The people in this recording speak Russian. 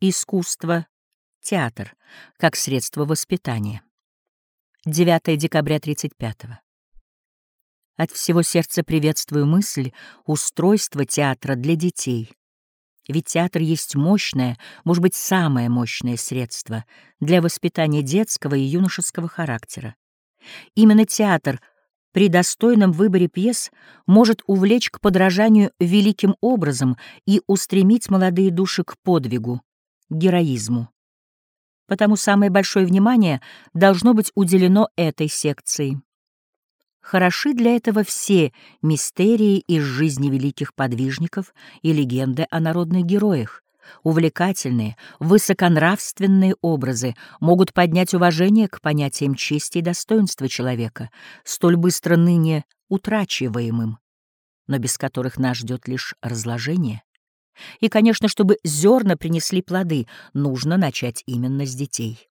Искусство, театр, как средство воспитания. 9 декабря 35 -го. От всего сердца приветствую мысль устройства театра для детей. Ведь театр есть мощное, может быть, самое мощное средство для воспитания детского и юношеского характера. Именно театр при достойном выборе пьес может увлечь к подражанию великим образом и устремить молодые души к подвигу, героизму. Потому самое большое внимание должно быть уделено этой секции. Хороши для этого все мистерии из жизни великих подвижников и легенды о народных героях. Увлекательные, высоконравственные образы могут поднять уважение к понятиям чести и достоинства человека, столь быстро ныне утрачиваемым, но без которых нас ждет лишь разложение. И, конечно, чтобы зерна принесли плоды, нужно начать именно с детей.